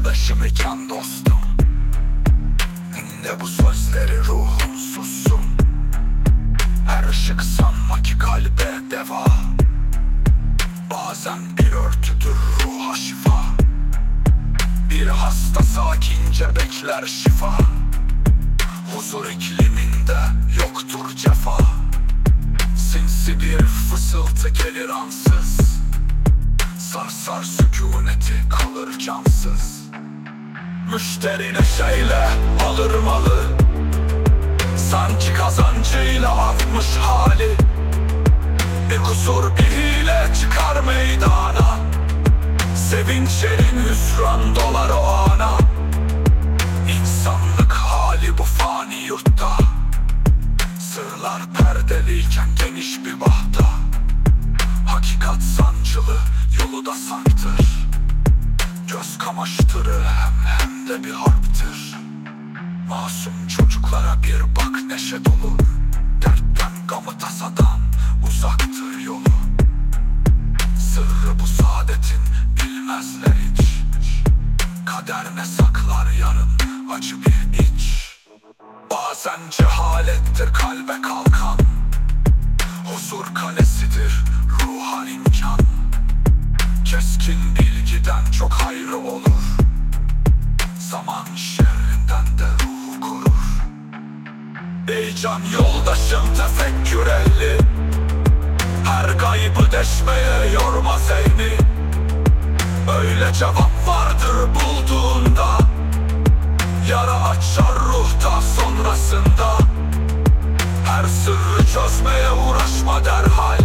arkadaşım iken dostum. Dinle bu sözleri ruhum sussun Her ışık sanma ki kalbe deva. Bazen bir örtüdür ruha şifa Bir hasta sakince bekler şifa. Huzur ikliminde yoktur cefa. Sinsi bir fısıltı gelir ansız. Sarsar sükuneti kalır cansız Müşteri neşeyle alır malı. Sanki kazancıyla artmış hali. Bir kusur bir hile çıkar meydana. Sevinç elin hüsran dolar o ana. İnsanlık hali bu fani yurtta. Sırlar perdeliyken geniş bir bahta. Hakikat sancılı yolu da sanktır Göz kamaştırır hem hem de bir harptir. Masum çocuklara bir bak neşe dolu. Dertten gamı tasadan uzaktır yolu. Sırrı bu saadetin bilmezler hiç. Kader ne saklar yarın acı bir iç. Bazen cehalettir kalbe kalkan. Huzur kalesidir ruha imkan. Keskin bilgiden çok hayrı olur. Zaman şerrinden de ruhu korur. Ey can yoldaşım tefekkür elli. Her kaybı deşmeye yorma zihni Öyle cevap vardır bulduğunda. Yara açar ruhta sonrasında. Her sırrı çözmeye uğraşma derhal.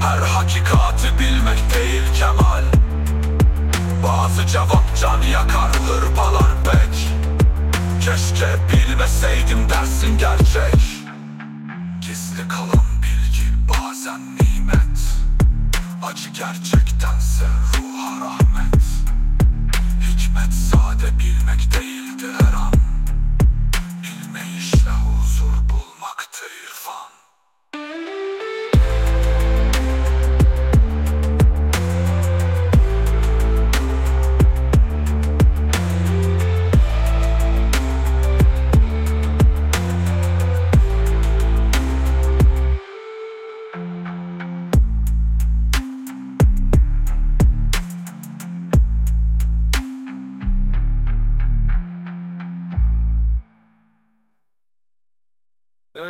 Her hakikati bilmek değil kemal Bazı cevap can yakar hırpalar pek. Keşke bilmeseydim dersin gerçek. Gizli kalan bilgi bazen nimet. Acı gerçektense ruha rahmet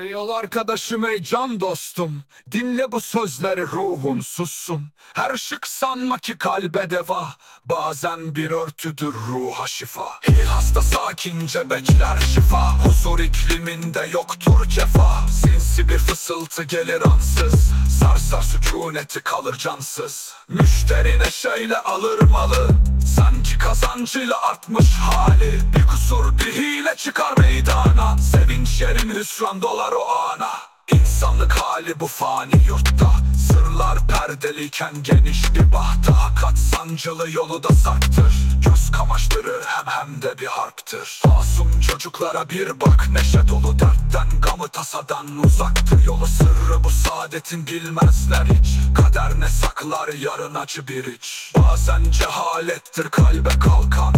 Ey yol arkadaşım ey can dostum. Dinle bu sözleri ruhun sussun. Her ışık sanma ki kalbe deva. Bazen bir örtüdür ruha şifa. Hil hasta sakince bekler şifa. Huzur ikliminde yoktur cefa. Sinsi bir fısıltı gelir ansız. Sarsar sükuneti kalır cansız. Müşteri neşeyle alır malı. Sanki kazancıyla artmış hali. Bir kusur bir hile çıkar meydana. Sevinç yerin hüsran dolar o ana. İnsanlık hali bu fani yurtta. Sırlar perdeliyken geniş bir bahta. Hakat sancılı yolu da sarktır çocuklara bir bak. Neşe dolu dertten Gamı tasadan uzaktır yolu Sırrı bu saadetin bilmezler hiç. Kader ne saklar yarın acı bir iç. Bazen cehalettir kalbe kalkan.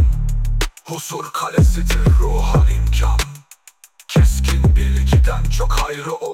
Huzur kalesidir ruha imkan. Keskin bilgiden çok hayrı olur